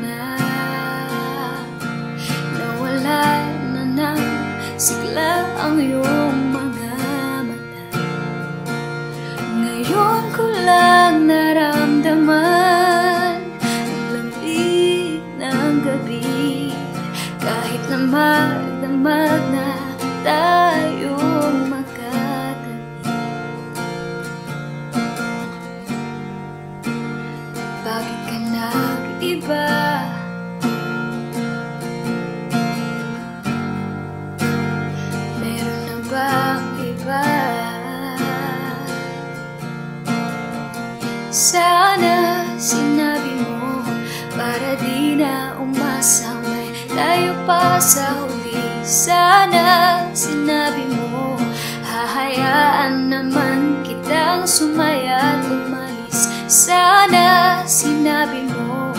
now. Sana sinabi mo Para di na umasang may tayo pa sa huli. Sana sinabi mo Hahayaan naman kitang sumaya at umalis. Sana sinabi mo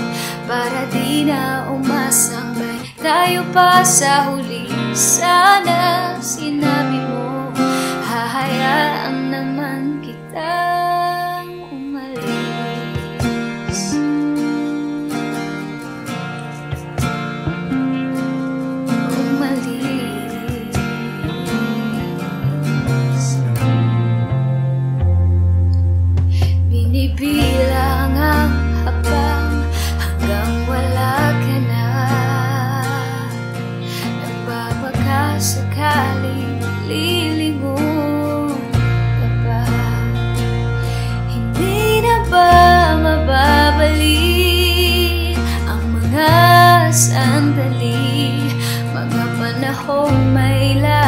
Para di na umasang may tayo pa sa huli. Sana sinabi 红没了。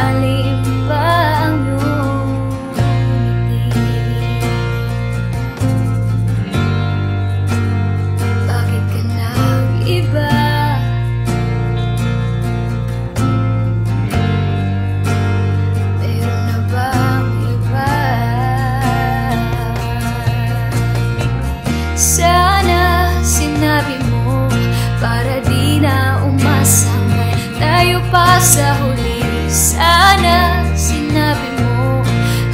Pa sa huli Sana sinabi mo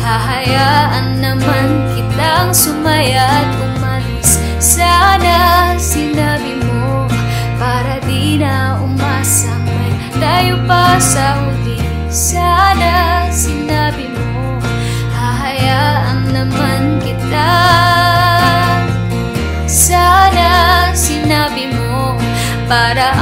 Hahayaan naman kitang sumaya at umalis. Sana sinabi mo Para di na umasang may tayo pa sa huli Sana sinabi mo Hahayaan naman kita. Sana sinabi mo Para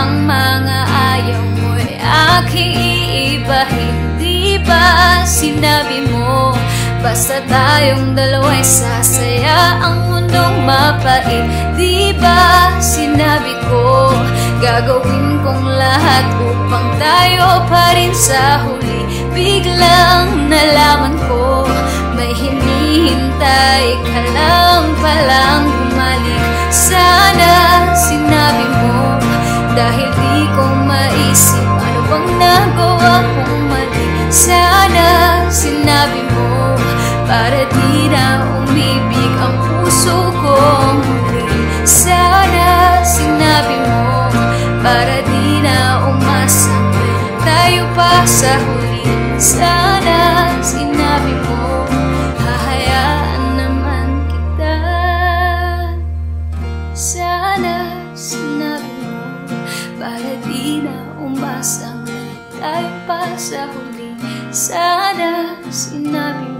iibahin Di ba sinabi mo Basta tayong dalawa'y sasaya Ang mundong mapait? Di ba sinabi ko Gagawin kong lahat upang tayo pa rin sa huli? Biglang nalaman ko May hinihintay ka lang palang bumalik. Sana sinabi mo Dahil di ko maisip Ano bang nagawa Sana sinabi mo Para di na umibig ang puso kong huli Sana sinabi mo Para di na umasang may tayo pa sa huli. Sana sa huli. Sana sinabi